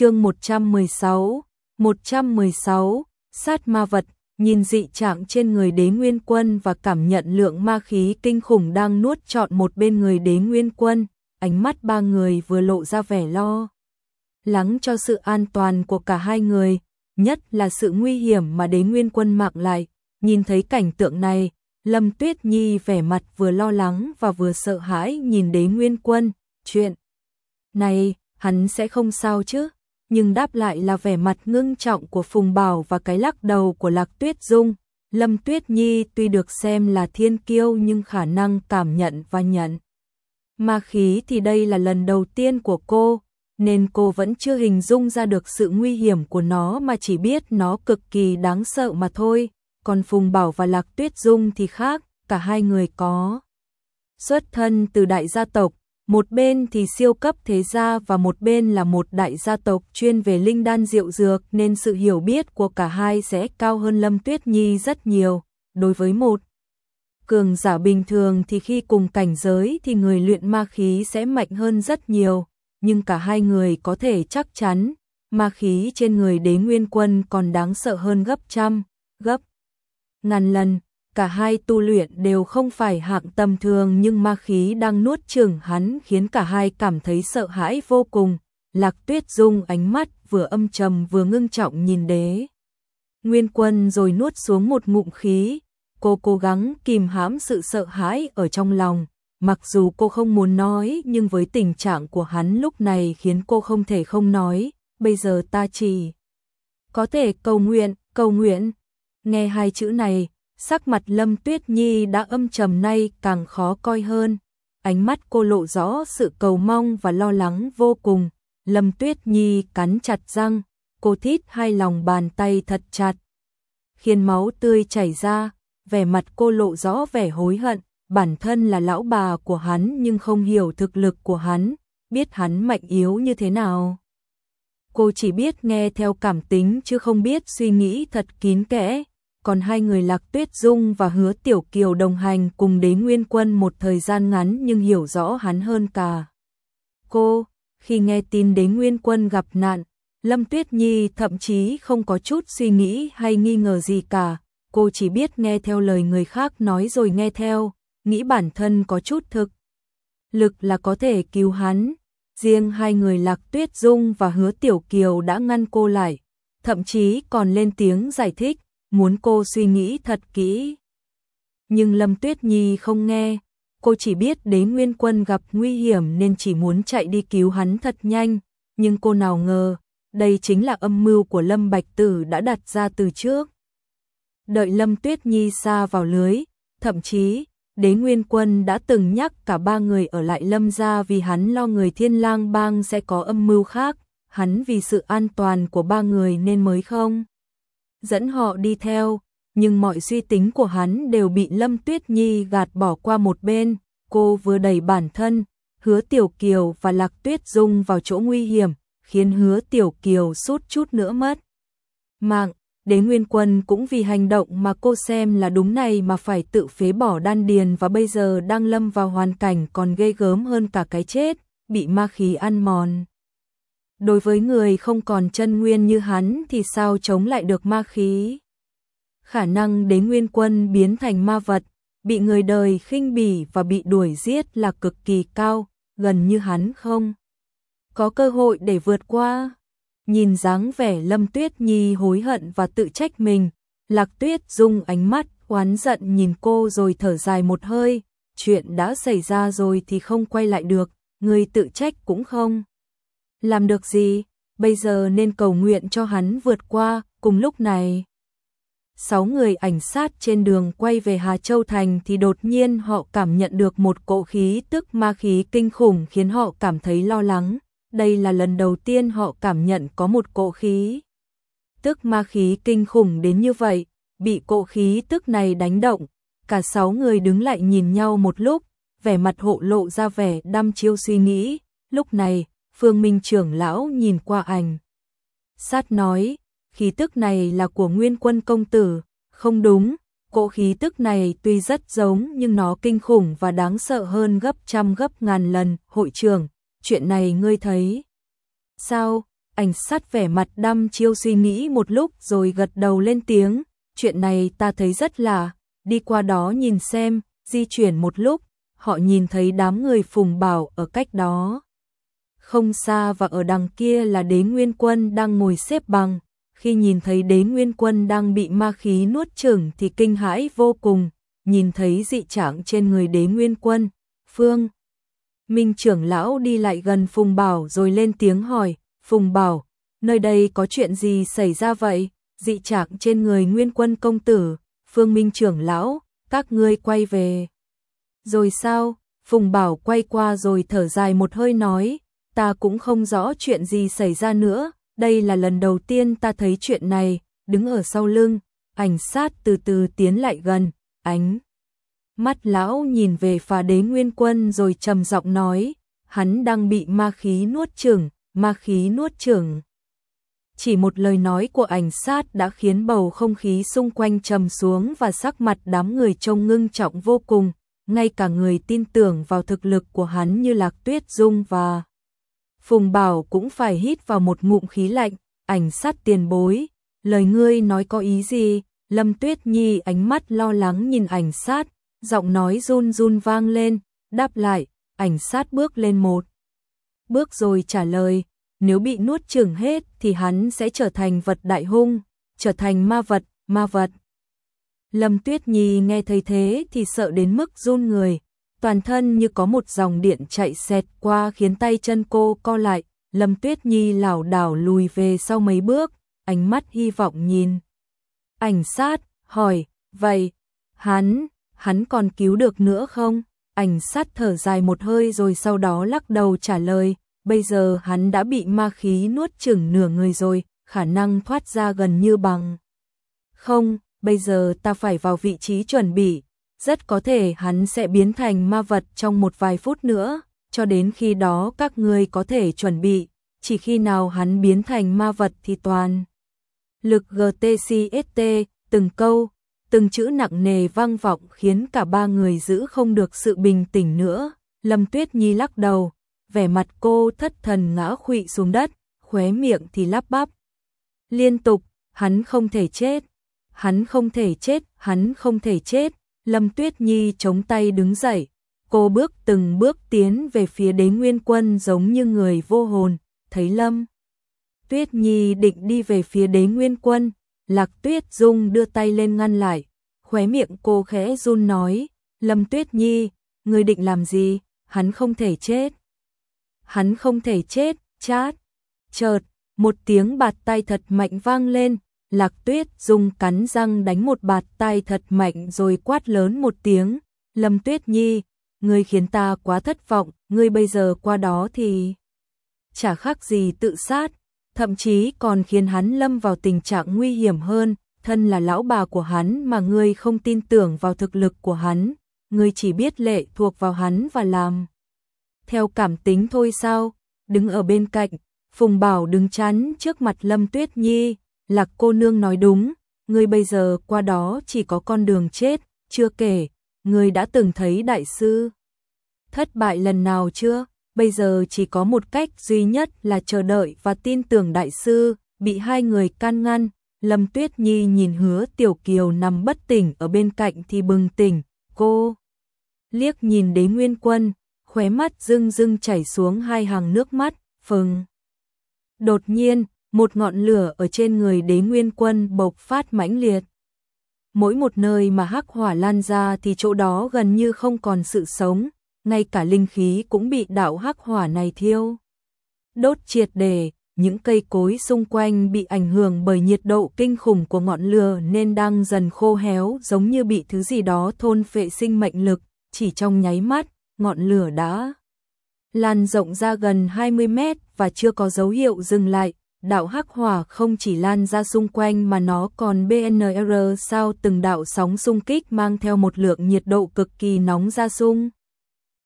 chương 116, 116, sát ma vật, nhìn dị trạng trên người đế nguyên quân và cảm nhận lượng ma khí kinh khủng đang nuốt trọn một bên người đế nguyên quân, ánh mắt ba người vừa lộ ra vẻ lo. Lắng cho sự an toàn của cả hai người, nhất là sự nguy hiểm mà đế nguyên quân mạng lại, nhìn thấy cảnh tượng này, Lâm Tuyết Nhi vẻ mặt vừa lo lắng và vừa sợ hãi nhìn đế nguyên quân, chuyện này, hắn sẽ không sao chứ, nhưng đáp lại là vẻ mặt ngưng trọng của Phùng Bảo và cái lắc đầu của Lạc Tuyết Dung. Lâm Tuyết Nhi tuy được xem là thiên kiêu nhưng khả năng cảm nhận và nhận. Ma khí thì đây là lần đầu tiên của cô, nên cô vẫn chưa hình dung ra được sự nguy hiểm của nó mà chỉ biết nó cực kỳ đáng sợ mà thôi. Còn Phùng Bảo và Lạc Tuyết Dung thì khác, cả hai người có xuất thân từ đại gia tộc, một bên thì siêu cấp thế gia và một bên là một đại gia tộc chuyên về linh đan rượu dược nên sự hiểu biết của cả hai sẽ cao hơn Lâm Tuyết Nhi rất nhiều. Đối với một cường giả bình thường thì khi cùng cảnh giới thì người luyện ma khí sẽ mạnh hơn rất nhiều, nhưng cả hai người có thể chắc chắn, ma khí trên người đế nguyên quân còn đáng sợ hơn gấp trăm, gấp ngàn lần cả hai tu luyện đều không phải hạng tầm thường nhưng ma khí đang nuốt chửng hắn khiến cả hai cảm thấy sợ hãi vô cùng. Lạc Tuyết Dung ánh mắt vừa âm trầm vừa ngưng trọng nhìn đế. Nguyên quân rồi nuốt xuống một ngụm khí, cô cố gắng kìm hãm sự sợ hãi ở trong lòng. Mặc dù cô không muốn nói nhưng với tình trạng của hắn lúc này khiến cô không thể không nói, bây giờ ta chỉ có thể cầu nguyện, cầu nguyện. Nghe hai chữ này, sắc mặt Lâm Tuyết Nhi đã âm trầm nay càng khó coi hơn. Ánh mắt cô lộ rõ sự cầu mong và lo lắng vô cùng. Lâm Tuyết Nhi cắn chặt răng, cô thít hai lòng bàn tay thật chặt. Khiến máu tươi chảy ra, vẻ mặt cô lộ rõ vẻ hối hận, bản thân là lão bà của hắn nhưng không hiểu thực lực của hắn, biết hắn mạnh yếu như thế nào. Cô chỉ biết nghe theo cảm tính chứ không biết suy nghĩ thật kín kẽ, còn hai người Lạc Tuyết Dung và Hứa Tiểu Kiều đồng hành cùng đế nguyên quân một thời gian ngắn nhưng hiểu rõ hắn hơn cả. Cô, khi nghe tin đế nguyên quân gặp nạn, Lâm Tuyết Nhi thậm chí không có chút suy nghĩ hay nghi ngờ gì cả, cô chỉ biết nghe theo lời người khác nói rồi nghe theo, nghĩ bản thân có chút thực. Lực là có thể cứu hắn, riêng hai người Lạc Tuyết Dung và Hứa Tiểu Kiều đã ngăn cô lại, thậm chí còn lên tiếng giải thích, muốn cô suy nghĩ thật kỹ. Nhưng Lâm Tuyết Nhi không nghe, cô chỉ biết đế nguyên quân gặp nguy hiểm nên chỉ muốn chạy đi cứu hắn thật nhanh, nhưng cô nào ngờ, đây chính là âm mưu của Lâm Bạch Tử đã đặt ra từ trước. Đợi Lâm Tuyết Nhi xa vào lưới, thậm chí, đế nguyên quân đã từng nhắc cả ba người ở lại Lâm gia vì hắn lo người thiên lang bang sẽ có âm mưu khác, hắn vì sự an toàn của ba người nên mới không dẫn họ đi theo, nhưng mọi suy tính của hắn đều bị Lâm Tuyết Nhi gạt bỏ qua một bên, cô vừa đẩy bản thân, hứa Tiểu Kiều và Lạc Tuyết Dung vào chỗ nguy hiểm, khiến hứa Tiểu Kiều sút chút nữa mất. Mạng, đế nguyên quân cũng vì hành động mà cô xem là đúng này mà phải tự phế bỏ đan điền và bây giờ đang lâm vào hoàn cảnh còn ghê gớm hơn cả cái chết, bị ma khí ăn mòn. Đối với người không còn chân nguyên như hắn thì sao chống lại được ma khí? Khả năng đế nguyên quân biến thành ma vật, bị người đời khinh bỉ và bị đuổi giết là cực kỳ cao, gần như hắn không. Có cơ hội để vượt qua. Nhìn dáng vẻ Lâm Tuyết Nhi hối hận và tự trách mình, Lạc Tuyết Dung ánh mắt oán giận nhìn cô rồi thở dài một hơi, chuyện đã xảy ra rồi thì không quay lại được, người tự trách cũng không làm được gì, bây giờ nên cầu nguyện cho hắn vượt qua, cùng lúc này. Sáu người ảnh sát trên đường quay về Hà Châu Thành thì đột nhiên họ cảm nhận được một cỗ khí tức ma khí kinh khủng khiến họ cảm thấy lo lắng. Đây là lần đầu tiên họ cảm nhận có một cỗ khí. Tức ma khí kinh khủng đến như vậy, bị cỗ khí tức này đánh động. Cả sáu người đứng lại nhìn nhau một lúc, vẻ mặt hộ lộ ra vẻ đăm chiêu suy nghĩ. Lúc này, Phương Minh trưởng lão nhìn qua ảnh. Sát nói, khí tức này là của nguyên quân công tử, không đúng, cỗ khí tức này tuy rất giống nhưng nó kinh khủng và đáng sợ hơn gấp trăm gấp ngàn lần, hội trưởng, chuyện này ngươi thấy. Sao, ảnh sát vẻ mặt đăm chiêu suy nghĩ một lúc rồi gật đầu lên tiếng, chuyện này ta thấy rất là, đi qua đó nhìn xem, di chuyển một lúc, họ nhìn thấy đám người phùng bảo ở cách đó. Không xa và ở đằng kia là đế nguyên quân đang ngồi xếp bằng, khi nhìn thấy đế nguyên quân đang bị ma khí nuốt chửng thì kinh hãi vô cùng, nhìn thấy dị trạng trên người đế nguyên quân, phương. Minh trưởng lão đi lại gần Phùng Bảo rồi lên tiếng hỏi, Phùng Bảo, nơi đây có chuyện gì xảy ra vậy? Dị trạng trên người nguyên quân công tử, Phương Minh trưởng lão, các ngươi quay về. Rồi sao? Phùng Bảo quay qua rồi thở dài một hơi nói, ta cũng không rõ chuyện gì xảy ra nữa, đây là lần đầu tiên ta thấy chuyện này, đứng ở sau lưng, ảnh sát từ từ tiến lại gần, ánh. Mắt lão nhìn về phà đế nguyên quân rồi trầm giọng nói, hắn đang bị ma khí nuốt chửng, ma khí nuốt chửng. Chỉ một lời nói của ảnh sát đã khiến bầu không khí xung quanh trầm xuống và sắc mặt đám người trông ngưng trọng vô cùng, ngay cả người tin tưởng vào thực lực của hắn như Lạc Tuyết Dung và Phùng Bảo cũng phải hít vào một ngụm khí lạnh, ảnh sát tiền bối, lời ngươi nói có ý gì? Lâm Tuyết Nhi ánh mắt lo lắng nhìn ảnh sát, giọng nói run run vang lên, đáp lại, ảnh sát bước lên một. Bước rồi trả lời, nếu bị nuốt chửng hết thì hắn sẽ trở thành vật đại hung, trở thành ma vật, ma vật. Lâm Tuyết Nhi nghe thấy thế thì sợ đến mức run người, toàn thân như có một dòng điện chạy xẹt qua khiến tay chân cô co lại, Lâm Tuyết Nhi lảo đảo lùi về sau mấy bước, ánh mắt hy vọng nhìn. Ảnh sát, hỏi, vậy, hắn, hắn còn cứu được nữa không? Ảnh sát thở dài một hơi rồi sau đó lắc đầu trả lời, bây giờ hắn đã bị ma khí nuốt chửng nửa người rồi, khả năng thoát ra gần như bằng. Không, bây giờ ta phải vào vị trí chuẩn bị, rất có thể hắn sẽ biến thành ma vật trong một vài phút nữa, cho đến khi đó các ngươi có thể chuẩn bị, chỉ khi nào hắn biến thành ma vật thì toàn. Lực GTCST, từng câu, từng chữ nặng nề vang vọng khiến cả ba người giữ không được sự bình tĩnh nữa. Lâm Tuyết Nhi lắc đầu, vẻ mặt cô thất thần ngã khuỵu xuống đất, khóe miệng thì lắp bắp. Liên tục, hắn không thể chết, hắn không thể chết, hắn không thể chết. Lâm Tuyết Nhi chống tay đứng dậy, cô bước từng bước tiến về phía đế nguyên quân giống như người vô hồn, thấy Lâm. Tuyết Nhi định đi về phía đế nguyên quân, Lạc Tuyết Dung đưa tay lên ngăn lại, khóe miệng cô khẽ run nói, Lâm Tuyết Nhi, người định làm gì, hắn không thể chết. Hắn không thể chết, chát. Chợt, một tiếng bạt tay thật mạnh vang lên, Lạc Tuyết Dung cắn răng đánh một bạt tay thật mạnh rồi quát lớn một tiếng, Lâm Tuyết Nhi, ngươi khiến ta quá thất vọng, ngươi bây giờ qua đó thì chả khác gì tự sát, thậm chí còn khiến hắn lâm vào tình trạng nguy hiểm hơn, thân là lão bà của hắn mà ngươi không tin tưởng vào thực lực của hắn, ngươi chỉ biết lệ thuộc vào hắn và làm. Theo cảm tính thôi sao, đứng ở bên cạnh, Phùng Bảo đứng chắn trước mặt Lâm Tuyết Nhi, Lạc cô nương nói đúng, ngươi bây giờ qua đó chỉ có con đường chết, chưa kể, ngươi đã từng thấy đại sư. Thất bại lần nào chưa? Bây giờ chỉ có một cách duy nhất là chờ đợi và tin tưởng đại sư, bị hai người can ngăn. Lâm Tuyết Nhi nhìn hứa Tiểu Kiều nằm bất tỉnh ở bên cạnh thì bừng tỉnh, cô liếc nhìn đế nguyên quân, khóe mắt rưng rưng chảy xuống hai hàng nước mắt, phừng. Đột nhiên, một ngọn lửa ở trên người đế nguyên quân bộc phát mãnh liệt. Mỗi một nơi mà hắc hỏa lan ra thì chỗ đó gần như không còn sự sống, ngay cả linh khí cũng bị đạo hắc hỏa này thiêu. Đốt triệt đề, những cây cối xung quanh bị ảnh hưởng bởi nhiệt độ kinh khủng của ngọn lửa nên đang dần khô héo giống như bị thứ gì đó thôn phệ sinh mệnh lực, chỉ trong nháy mắt, ngọn lửa đã lan rộng ra gần 20 mét và chưa có dấu hiệu dừng lại, đạo hắc hỏa không chỉ lan ra xung quanh mà nó còn BNR sao từng đạo sóng xung kích mang theo một lượng nhiệt độ cực kỳ nóng ra xung.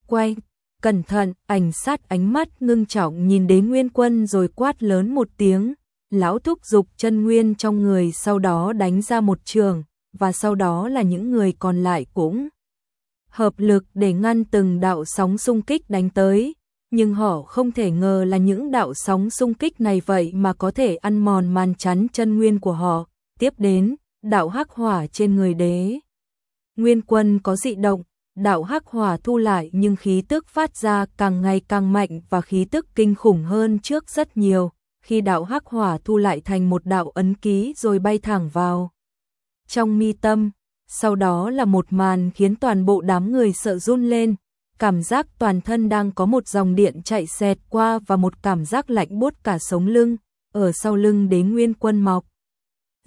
Quay, cẩn thận, ảnh sát ánh mắt ngưng trọng nhìn đế nguyên quân rồi quát lớn một tiếng, lão thúc dục chân nguyên trong người sau đó đánh ra một trường, và sau đó là những người còn lại cũng hợp lực để ngăn từng đạo sóng xung kích đánh tới, nhưng họ không thể ngờ là những đạo sóng xung kích này vậy mà có thể ăn mòn màn chắn chân nguyên của họ. Tiếp đến, đạo hắc hỏa trên người đế. Nguyên quân có dị động, đạo hắc hỏa thu lại nhưng khí tức phát ra càng ngày càng mạnh và khí tức kinh khủng hơn trước rất nhiều. Khi đạo hắc hỏa thu lại thành một đạo ấn ký rồi bay thẳng vào trong mi tâm, sau đó là một màn khiến toàn bộ đám người sợ run lên, cảm giác toàn thân đang có một dòng điện chạy xẹt qua và một cảm giác lạnh buốt cả sống lưng, ở sau lưng đế nguyên quân mọc.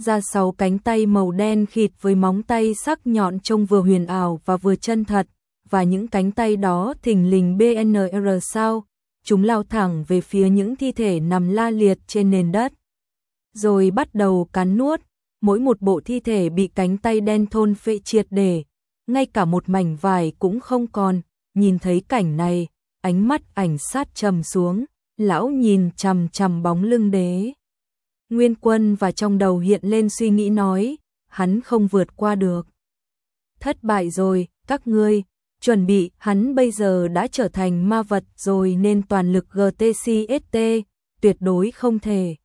Ra sáu cánh tay màu đen khịt với móng tay sắc nhọn trông vừa huyền ảo và vừa chân thật, và những cánh tay đó thình lình BNR sao, chúng lao thẳng về phía những thi thể nằm la liệt trên nền đất. Rồi bắt đầu cắn nuốt, mỗi một bộ thi thể bị cánh tay đen thôn phệ triệt để, ngay cả một mảnh vải cũng không còn, nhìn thấy cảnh này, ánh mắt ảnh sát trầm xuống, lão nhìn chằm chằm bóng lưng đế. Nguyên quân và trong đầu hiện lên suy nghĩ nói, hắn không vượt qua được. Thất bại rồi, các ngươi, chuẩn bị, hắn bây giờ đã trở thành ma vật rồi nên toàn lực GTCST, tuyệt đối không thể.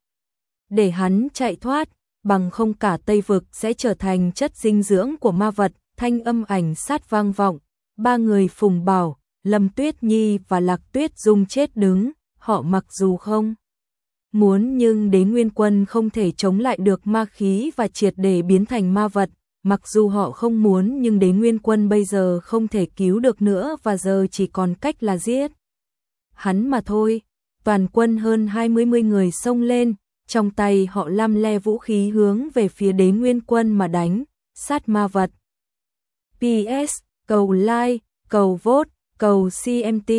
Để hắn chạy thoát, bằng không cả Tây Vực sẽ trở thành chất dinh dưỡng của ma vật, thanh âm ảnh sát vang vọng, ba người Phùng Bảo, Lâm Tuyết Nhi và Lạc Tuyết Dung chết đứng, họ mặc dù không muốn nhưng đế nguyên quân không thể chống lại được ma khí và triệt để biến thành ma vật, mặc dù họ không muốn nhưng đế nguyên quân bây giờ không thể cứu được nữa và giờ chỉ còn cách là giết. Hắn mà thôi, toàn quân hơn 20 người xông lên, trong tay họ lăm le vũ khí hướng về phía đế nguyên quân mà đánh, sát ma vật. PS, cầu like, cầu vote, cầu CMT.